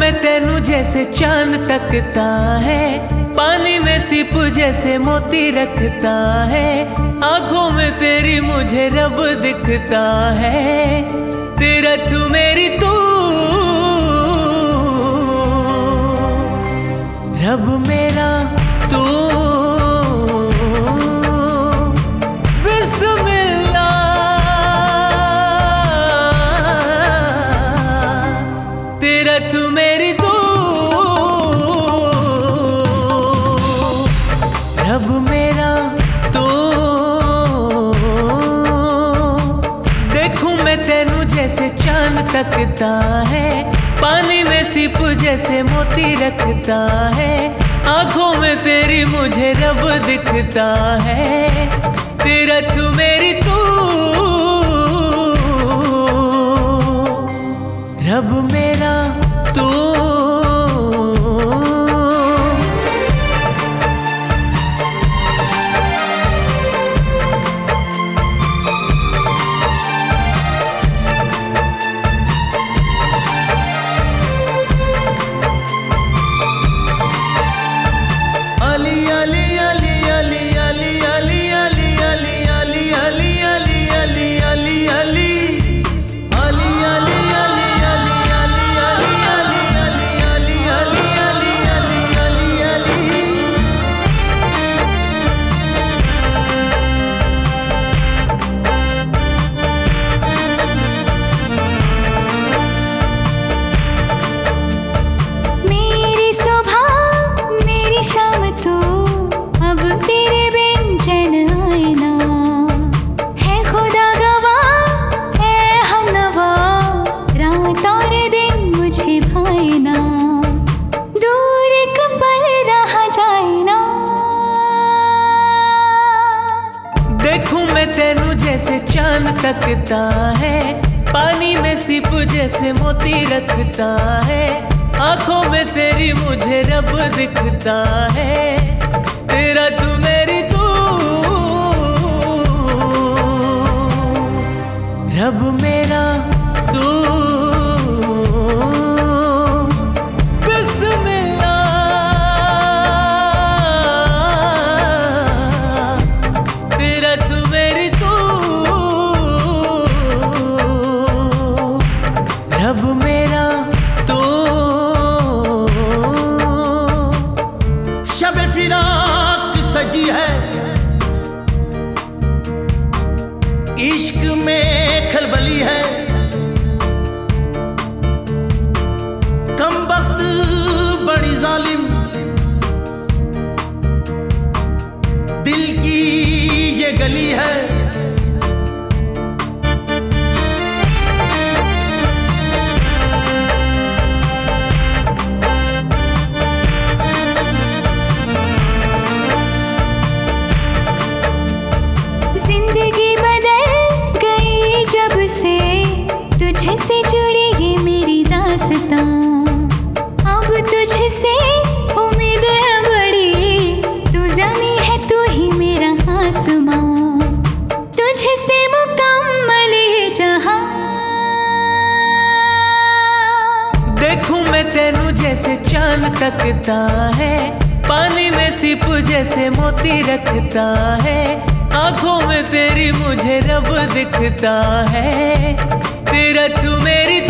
जैसे चाँद तकता है, पानी में सिप जैसे मोती रखता है, आँखों में तेरी मुझे रब दिखता है, तेरा तू मेरी तू रब मेरा तू देखूँ मैं तेनू जैसे चाँद तकता है, पानी में सिप जैसे मोती रखता है, आँखों में तेरी मुझे रब दिखता है तेरा मेरी तू। रब मेरा तेनू जैसे चाँद तकता है। पानी में सिप जैसे मोती रखता है। आँखों में तेरी मुझे रब दिखता है। तेरा तू मेरी तू। रब मेरा तू। इश्क में खलबली है। तुझसे जुड़ी ये मेरी दास्तां। अब तुझसे उम्मीद है बड़ी। तू जमी है, तू ही मेरा आसमां। तुझसे मुकम्मल जहाँ। देखूँ मैं तेनू जैसे चाँद तकता है। पानी में सिप जैसे मोती रखता है। आँखों में तेरी मुझे रब दिखता है। तेरा तू मेरी